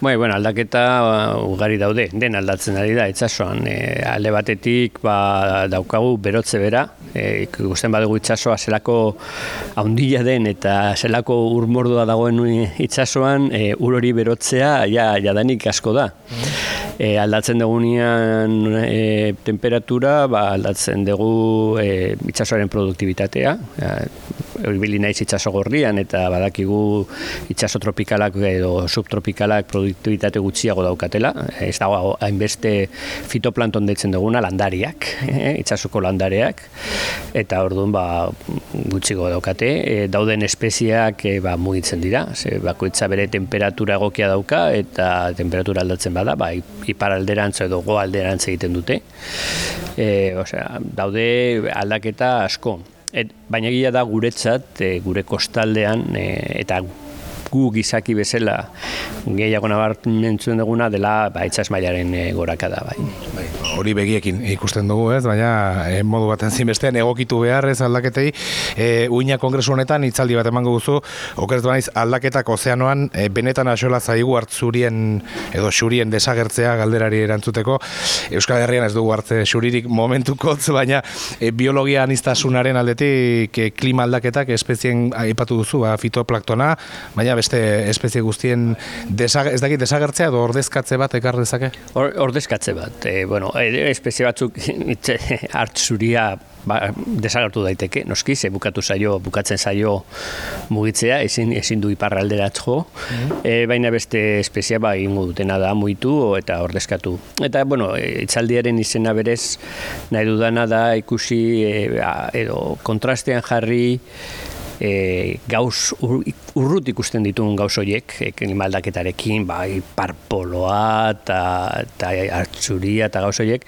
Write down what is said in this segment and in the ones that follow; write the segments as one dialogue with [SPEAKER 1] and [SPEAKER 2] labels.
[SPEAKER 1] Bai, bueno, aldaketa uh, ugari daude, den aldatzen ari da, itxasoan. E, alde batetik ba, daukagu berotze bera, e, ikusten badugu itxasoa zelako haundila den eta zelako urmordua dagoen itxasoan, e, ur hori berotzea ja, jadanik asko da. E, aldatzen dugunean e, temperatura, ba, aldatzen dugu e, itxasoaren produktibitatea, ibili naiz itsaso gorrian eta badakigu itsaso tropikalak edo subtropikalak produktibitate gutxiago daukatela. Ez dago hainbeste fitoplanton deitzen duguna landariak, eh, itsasoko landareak eta orduan ba gutxigo daukate. E, dauden espeziak e, ba mugitzen dira, ze bakoitza bere temperatura egokia dauka eta temperatura aldatzen bada, ba iparalderantz edo goalderantz egiten dute. E, osea, daude aldaketa asko. Et, baina gila da guretzat, e, gure kostaldean, e, eta gu gizaki bezala gehiago nabarmentzuen duguna dela ba, itxas mailaren e, goraka da. Bai.
[SPEAKER 2] bai. Hori begiekin ikusten dugu ez, baina e, modu baten zinbestean egokitu behar ez aldaketei. E, uina kongresu honetan itzaldi bat emango duzu, okerez duanaiz aldaketak ozeanoan e, benetan asola zaigu hartzurien edo xurien desagertzea galderari erantzuteko. Euskal Herrian ez dugu hartze xuririk momentukotz, baina e, biologia anistazunaren aldetik e, klima aldaketak espezien aipatu duzu, ba, fitoplaktona, baina beste espezie guztien desag, ez dakit desagertzea edo ordezkatze bat ekar dezake?
[SPEAKER 1] Or, ordezkatze bat. E, bueno, e, espezie batzuk hart zuria ba, desagertu daiteke, noski, ze bukatu zaio, bukatzen zaio mugitzea, ezin, ezin du iparralderatz jo, mm baina beste espezia ba, ingo dutena da muitu eta ordezkatu. Eta, bueno, itzaldiaren izena berez, nahi dudana da ikusi edo kontrastean jarri e, gauz ur, urrut ikusten dituen gauz horiek, e, aldaketarekin, bai, parpoloa eta, eta hartzuria eta gauz horiek,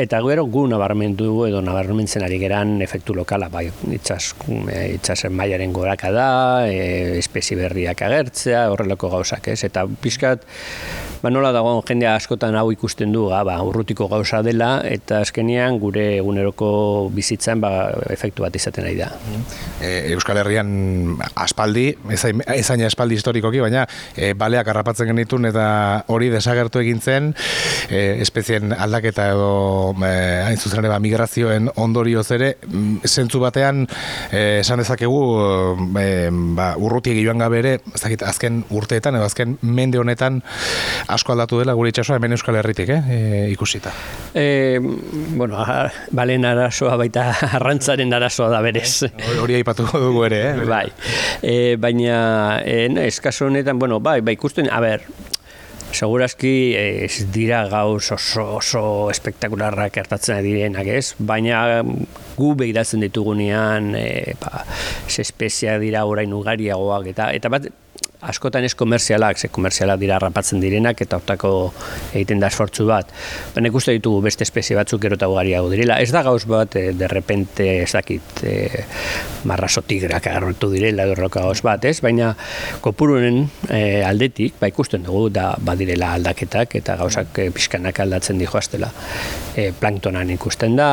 [SPEAKER 1] eta gero gu nabarmendu edo nabarmentzen ari geran efektu lokala, bai, itxas, e, itxasen mailaren goraka da, e, espezi berriak agertzea, horrelako gauzak, ez? Eta pixkat, ba nola dago jendea askotan hau ikusten du, ba, urrutiko gauza dela, eta azkenean gure eguneroko bizitzan ba, efektu bat izaten ari da.
[SPEAKER 2] E, Euskal Herrian aspaldi, ezain, ezain aspaldi historikoki, baina e, baleak harrapatzen genitun eta hori desagertu egin zen, e, espezien aldaketa edo e, hain zuzen ba, migrazioen ondorioz ere, zentzu batean e, esan dezakegu e, ba, urrutiek joan gabe ere, azken urteetan edo azken mende honetan asko aldatu dela gure itxasoa hemen Euskal Herritik, eh, e, ikusita.
[SPEAKER 1] E, bueno, balen arazoa baita arrantzaren arazoa da berez.
[SPEAKER 2] Hori aipatu dugu ere, eh?
[SPEAKER 1] Bai, e, baina e, eskaso honetan, bueno, bai, bai, ikusten, a ber, Segurazki ez dira gauz oso, oso espektakularrak ertatzen direnak ez, baina gu behiratzen ditugunean e, ba, espezia dira orain ugariagoak eta, eta bat askotan ez komerzialak, ze komerzialak dira rapatzen direnak eta hortako egiten da esfortzu bat. Baina ikuste ditugu beste espezie batzuk erota ugariago direla. Ez da gauz bat, e, de repente, ez dakit, e, marraso tigrak agarrotu direla edo gauz bat, ez? Baina kopurunen e, aldetik, ba ikusten dugu, da badirela aldaketak eta gauzak e, pixkanak aldatzen dijo aztela. E, planktonan ikusten da,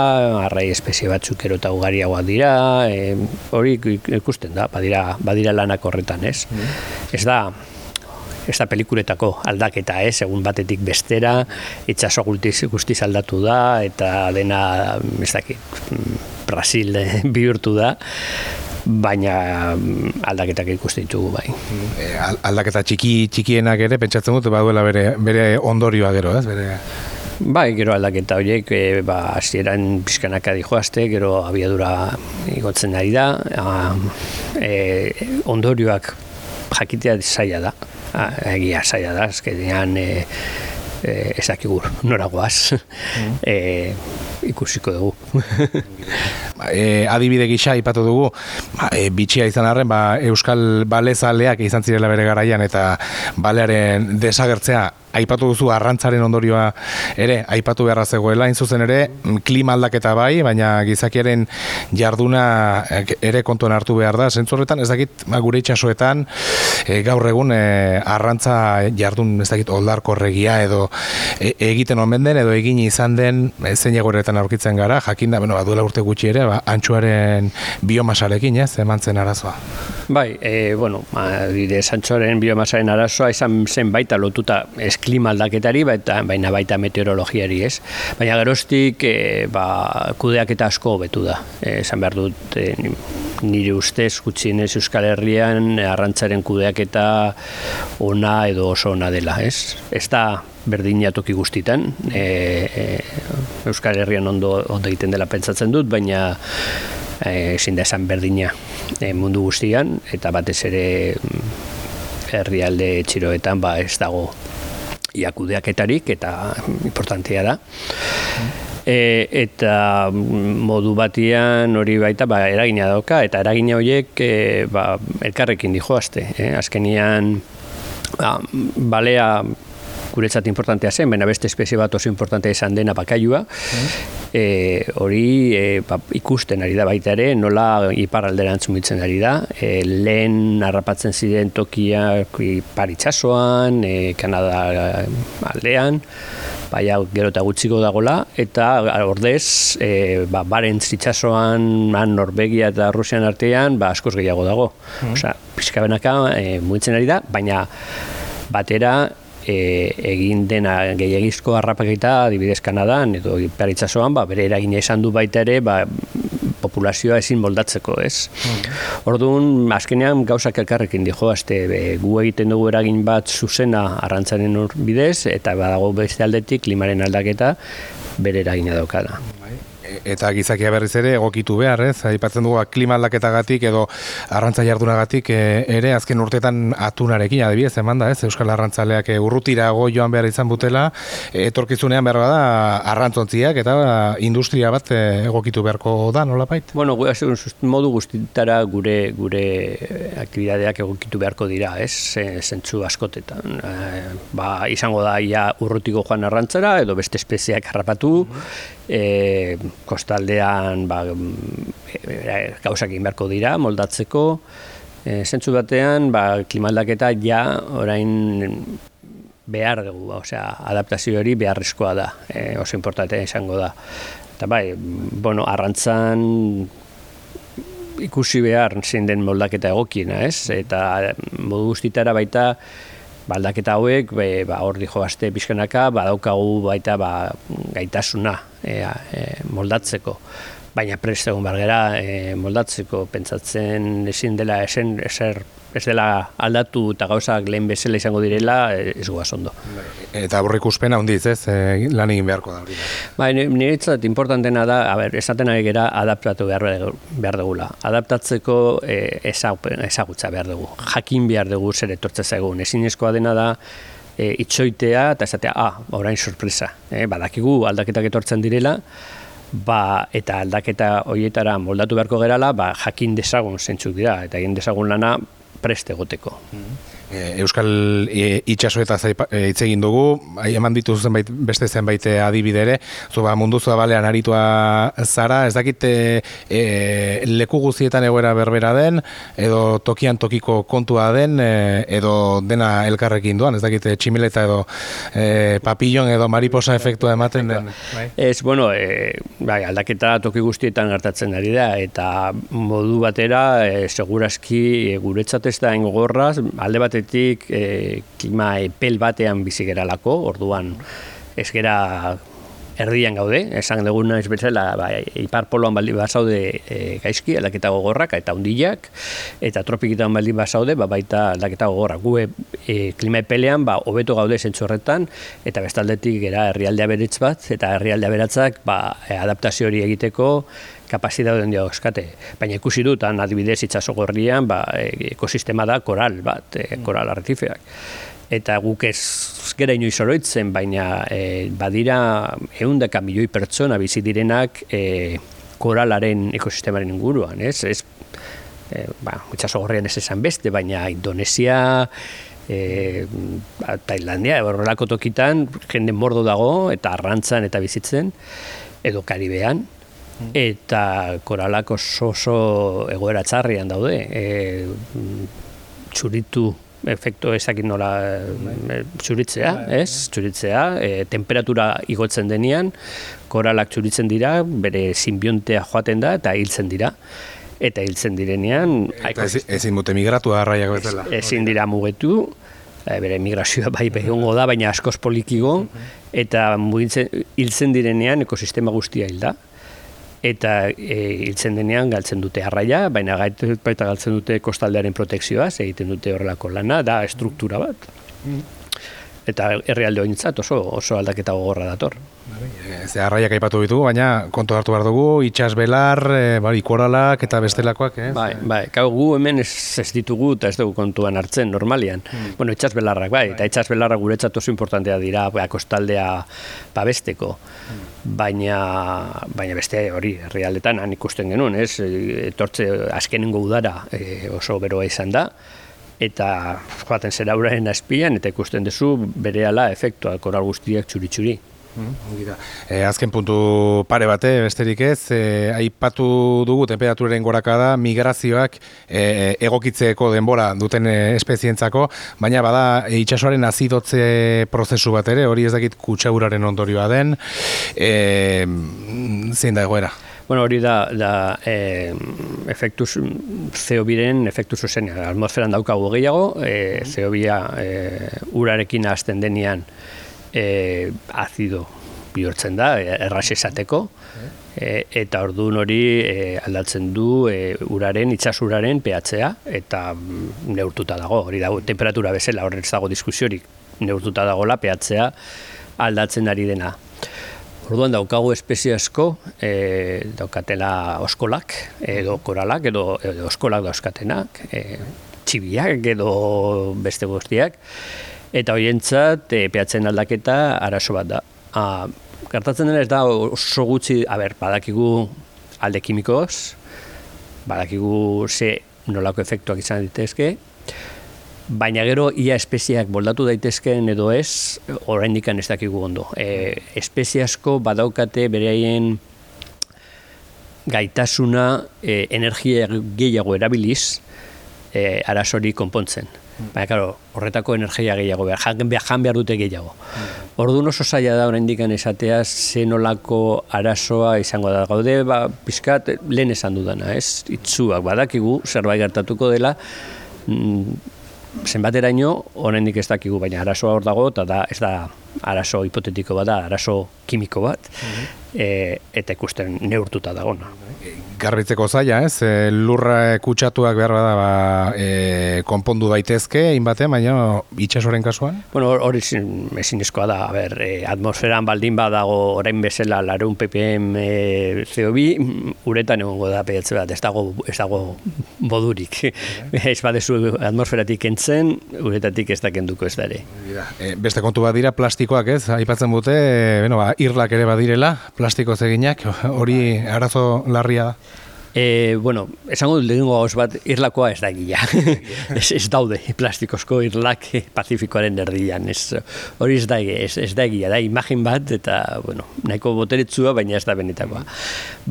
[SPEAKER 1] arrai espezie batzuk erota ugariagoa dira, e, hori ikusten da, badira, badira lanak horretan, ez? Mm ez da ez da pelikuletako aldaketa, ez, egun batetik bestera, itxaso guztiz, guztiz aldatu da, eta dena, ez dakit, Brasil bihurtu da, baina aldaketak ikusten ditugu bai.
[SPEAKER 2] E, aldaketa txiki txikienak ere pentsatzen dut baduela bere bere ondorioa gero, ez? Bere
[SPEAKER 1] Bai, gero aldaketa horiek, e, ba, hasieran pizkanaka dijoazte, gero abiadura igotzen ari da, e, ondorioak jakitea zaila da, egia zaila da, ezkenean e, e, ezakigur noragoaz, mm. e, ikusiko dugu.
[SPEAKER 2] e, adibide gisa ipatu dugu, ba, e, bitxia izan arren, ba, Euskal Balezaleak izan zirela bere garaian eta balearen desagertzea aipatu duzu arrantzaren ondorioa ere aipatu beharra zegoela in zuzen ere klima aldaketa bai baina gizakiaren jarduna eh, ere kontuan hartu behar da zentzu horretan ez dakit ba, gure itsasoetan e, gaur egun e, arrantza jardun ez dakit oldarkorregia edo e, egiten omen den edo egin izan den e, zein aurkitzen gara jakinda bueno baduela urte gutxi ere ba antxuaren biomasarekin ez emantzen arazoa
[SPEAKER 1] Bai, e, bueno, bide santxoren biomasaren arazoa izan zen baita lotuta ez klima aldaketari, baita, baina baita meteorologiari ez. Baina geroztik e, ba, kudeak eta asko betu da. E, esan behar dut, e, nire ustez gutxienez Euskal Herrian arrantzaren kudeak eta ona edo oso ona dela, ez? Ez da berdina toki guztitan, e, e, Euskal Herrian ondo, ondo egiten dela pentsatzen dut, baina ezin da esan berdina e, mundu guztian, eta batez ere mm, herrialde txiroetan ba ez dago iakudeaketarik eta importantia da. E, eta modu batian hori baita ba, eragina dauka, eta eragina horiek e, ba, elkarrekin dijoazte. Eh? Azkenian, ba, balea guretzat importantea zen, baina beste espezie bat oso importantea izan dena bakailua. E, hori e, ba, ikusten ari da baita ere, nola iparraldera antzumitzen ari da. E, lehen harrapatzen ziren tokiak ipar itxasoan, e, Kanada aldean, baina gero eta gutxiko dagola, eta ordez, e, ba, baren zitsasoan, Norvegia eta Rusian artean, ba, askoz gehiago dago. Mm. Osa, pixka benaka, e, ari da, baina batera e, egin dena gehiagizko harrapaketa adibidez Kanadan edo Iperitzasoan ba, bere eragina izan du baita ere ba, populazioa ezin moldatzeko, ez? Mm. Orduan, azkenean gauzak elkarrekin dijo, azte, gu egiten dugu eragin bat zuzena arrantzaren bidez, eta badago beste aldetik klimaren aldaketa bere eragina daukada
[SPEAKER 2] eta gizakia berriz ere egokitu behar, ez? Aipatzen dugu klima aldaketagatik edo arrantza jardunagatik e, ere azken urtetan atunarekin adibidez eman da, ez? Euskal Arrantzaleak e, urrutirago joan behar izan butela, e, etorkizunean behar da arrantzontziak eta industria bat egokitu beharko da, nola bait?
[SPEAKER 1] Bueno, modu guztitara gure gure aktibidadeak egokitu beharko dira, ez? Zentzu askotetan. E, ba, izango da ia urrutiko joan arrantzara edo beste espeziak harrapatu, mm e, kostaldean ba, e, gauzak inberko dira, moldatzeko, e, zentzu batean, ba, klimaldaketa ja orain behar dugu, osea, adaptazio hori beharrezkoa da, e, oso importantea izango da. Eta bai, bueno, arrantzan ikusi behar zein den moldaketa egokiena, ez? Eta modu guztitara baita baldaketa hauek, be, ba, hor dijo azte pixkanaka, badaukagu baita ba, gaitasuna e, e, moldatzeko. Baina prest egun bargera e, moldatzeko, pentsatzen ezin dela esen, eser ez dela aldatu eta gauzak lehen bezala izango direla, ez goaz ondo.
[SPEAKER 2] Eta aurrik uspena hundiz, ez, e, lan egin beharko da.
[SPEAKER 1] Ba, nire itzat importantena da, a ber, esaten ari gera adaptatu behar, behar dugula. Adaptatzeko e, ezagutza behar dugu. Jakin behar dugu zer etortza zaigun. Ezin dena da, e, itxoitea eta esatea, ah, orain sorpresa. E, badakigu aldaketak etortzen direla, ba, eta aldaketa horietara moldatu beharko gerala, ba, jakin desagun zentzuk dira, eta egin desagun lana preste egoteko.
[SPEAKER 2] Mm -hmm. Euskal e, itxaso eta e, hitz egin dugu, eman ditu zenbait, beste zenbait adibide ere, zu ba, mundu balean aritua zara, ez dakit e, leku guztietan egoera berbera den, edo tokian tokiko kontua den, edo dena elkarrekin duan, ez dakit tximileta edo e, papillon edo mariposa efektua ematen den.
[SPEAKER 1] Bai. Ez, bueno, e, bai, aldaketa toki guztietan gertatzen ari da, eta modu batera, e, segurazki e, guretzat ez da engorraz, alde bat batetik e, klima epel batean bizi geralako, orduan ez gera erdian gaude, esan duguna ez bezala, ba, ipar poloan baldin basaude e, gaizki, aldaketa gogorrak eta undilak, eta tropikitan baldin basaude, ba, baita aldaketa gogorrak. Gu e, klima epelean, ba, hobeto gaude zentzu horretan, eta bestaldetik gera herrialdea beritz bat, eta herrialdea beratzak ba, adaptazio hori egiteko, kapazitatea dio eskate. Baina ikusi dut, han adibidez itxaso gorrian, ba, ekosistema da koral bat, e, koral artifeak. Eta guk ez gera inoiz oroitzen, baina e, badira eundaka milioi pertsona bizi direnak e, koralaren ekosistemaren inguruan, ez? ez e, ba, itxaso gorrian ez esan beste, baina Indonesia, e, ba, Tailandia, horrelako tokitan, jende mordo dago, eta arrantzan eta bizitzen, edo Karibean, eta koralak oso oso egoera txarrian daude. E, txuritu efektu ezakin nola e, txuritzea, bai, ez? Bai. Txuritzea, e, temperatura igotzen denean, koralak txuritzen dira, bere simbiontea joaten da eta hiltzen dira. eta hiltzen direnean
[SPEAKER 2] eta ezin dute migratu arraiak bezala
[SPEAKER 1] ezin dira mugetu e, bere migrazioa bai behongo da baina askoz polikigo eta hiltzen direnean ekosistema guztia hilda eta e, hiltzen denean galtzen dute arraia baina baita galtzen dute kostaldearen protekzioa egiten dute horrelako lana da struktura bat eta herrialde hointzat oso oso aldaketa gogorra dator.
[SPEAKER 2] Ze arraiak aipatu ditugu, baina kontu hartu behar dugu, itxas belar, e, bai, ikoralak eta bestelakoak, eh?
[SPEAKER 1] Bai, bai, kau gu hemen ez, ez ditugu eta ez dugu kontuan hartzen normalian. Hmm. Bueno, itxas belarrak, bai, eta itxas belarrak guretzat oso importantea dira, bai, kostaldea babesteko. Hmm. Baina, baina beste hori, herrialdetan han ikusten genuen, ez? Etortze azkenengo udara e, oso beroa izan da, eta joaten zera uraren azpian, eta ikusten duzu bere ala efektua, koral guztiak txuri-txuri.
[SPEAKER 2] Mm, e, azken puntu pare bate, besterik ez, e, aipatu dugu temperaturaren gorakada migrazioak e, egokitzeko denbora duten e, espezientzako, baina bada itxasoaren azidotze prozesu bat ere, hori ez dakit kutsauraren ondorioa den, e, zein da egoera?
[SPEAKER 1] Bueno, hori da, da e, efektu zeobiren efektu zuzenean. Atmosferan daukagu gehiago, e, zeobia e, urarekin hasten denean e, azido bihurtzen da, erras esateko, e, eta orduan hori e, aldatzen du e, uraren, itxasuraren pehatzea, eta neurtuta dago, hori dago, temperatura bezala horretz dago diskusiorik, neurtuta dago la pehatzea aldatzen ari dena. Orduan daukagu espezie asko, e, daukatela oskolak, edo koralak, edo, edo oskolak dauzkatenak, e, txibiak edo beste guztiak, eta horientzat e, peatzen aldaketa arazo bat da. A, gertatzen dena ez da oso gutxi, a ber, badakigu alde kimikoz, badakigu ze nolako efektuak izan ditezke, baina gero ia espeziak boldatu daitezkeen edo ez, oraindik ez dakigu ondo. E, espezie asko badaukate bereien gaitasuna e, energia gehiago erabiliz e, arazori konpontzen. Baina, karo, horretako energia gehiago behar, jan, jan behar dute gehiago. Ordu oso zaila da oraindik esatea zenolako arazoa izango da. Gaude, ba, pizkat, lehen esan dudana, ez? Itzuak badakigu, zerbait gertatuko dela, mm, zenbateraino oraindik ez dakigu baina arazoa hor dago eta da ez da arazo hipotetiko bat da arazo kimiko bat. Mm eta ikusten neurtuta dagona
[SPEAKER 2] garbitzeko zaila, ez? E, lurra kutsatuak behar bada ba, e, konpondu daitezke, inbate, baina itxasoren kasuan?
[SPEAKER 1] Bueno, hori ezin da, a ber, e, atmosferan baldin badago orain bezala larun ppm e, CO2, uretan egongo da pehatze bat, ez dago, ez dago bodurik. ez badezu atmosferatik entzen, uretatik ez da kenduko ez dare.
[SPEAKER 2] E, beste kontu bat dira plastikoak, ez? Aipatzen dute, e, bueno, ba, irlak ere badirela, plastiko zeginak, hori arazo larria da.
[SPEAKER 1] E, bueno, esango dut lehenko gauz bat, irlakoa ez da gila. ez, ez daude plastikozko irlak pazifikoaren erdian. Ez, hori ez da, ez, ez da gila, da imagin bat, eta bueno, nahiko boteretzua, baina ez da benetakoa.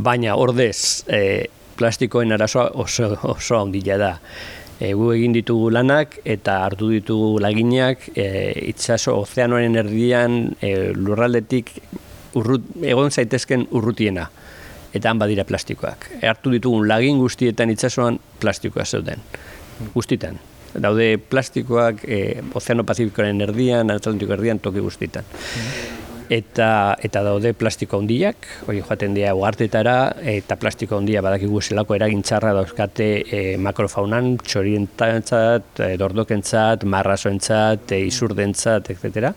[SPEAKER 1] Baina ordez, e, plastikoen arazoa oso, oso ondila da. E, gu egin ditugu lanak eta hartu ditugu laginak e, itxaso ozeanoaren erdian e, lurraldetik urrut, egon zaitezken urrutiena eta han badira plastikoak. Hartu ditugun lagin guztietan itsasoan plastikoa zeuden. Guztietan. Daude plastikoak e, Ozeano Pazifikoaren erdian, Atlantiko erdian, toki guztietan. Eta, eta daude plastiko handiak, hori joaten dira uartetara, eta plastiko handia badakigu zelako eragintzarra dauzkate e, makrofaunan, txorientzat, e, dordokentzat, marrazoentzat, e, izurdentzat, etc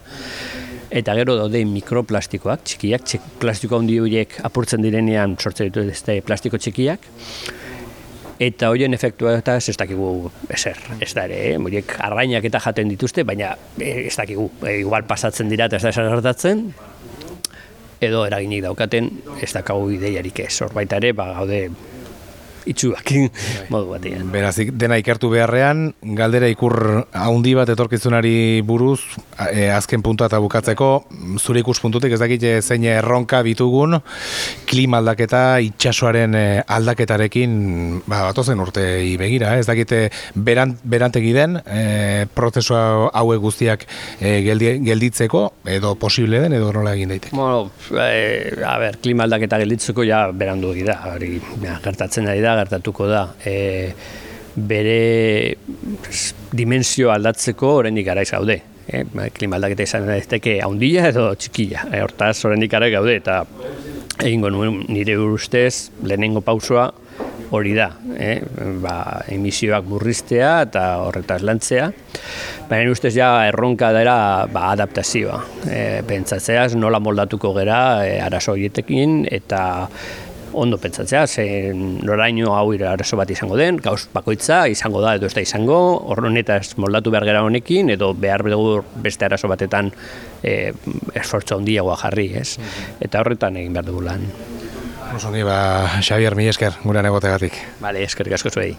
[SPEAKER 1] eta gero daude mikroplastikoak, txikiak, txik, plastiko handi horiek apurtzen direnean sortzen ditu ez plastiko txikiak, eta horien efektua eta ez dakigu ezer, ez da ere, eh? horiek arrainak eta jaten dituzte, baina eh, ez dakigu, e, igual pasatzen dira eta ez da esan edo eraginik daukaten, ez dakagu ideiarik ez, hor baita ere, ba, gaude itxuak modu batean.
[SPEAKER 2] Berazik, dena ikertu beharrean, galdera ikur haundi bat etorkizunari buruz, e, azken puntua eta bukatzeko, zure ikuspuntutik ez dakite zein erronka bitugun, klima aldaketa, itxasoaren e, aldaketarekin, ba, batozen urte begira, ez dakite berant, berantegi den, e, prozesua hauek guztiak e, gelditzeko, edo posible den, edo nola egin daiteke?
[SPEAKER 1] Bueno, e, a ber, klima aldaketa gelditzeko ja berandu da, hori, ja, gertatzen ari da, zera gertatuko da. E, bere dimensio aldatzeko oraindik garaiz gaude. E, klima aldaketa izan daiteke handia edo txikia. E, hortaz oraindik garaiz gaude eta egingo nuen nire ustez lehenengo pausoa hori da, eh? ba, emisioak burriztea eta horretaz lantzea. Baina ustez ja erronka dela ba, adaptazioa. E, pentsatzeaz nola moldatuko gera e, arazo horietekin eta ondo pentsatzea, ze noraino hau arazo bat izango den, gauz bakoitza izango da edo ez da izango, horrenetaz moldatu behar gara honekin, edo behar dugu beste arazo batetan e, esfortza handiagoa jarri, ez? Eta horretan egin behar dugu lan.
[SPEAKER 2] Oso ba, Xavier, mi esker, gure negotegatik.
[SPEAKER 1] Bale, eskerrik asko zuei.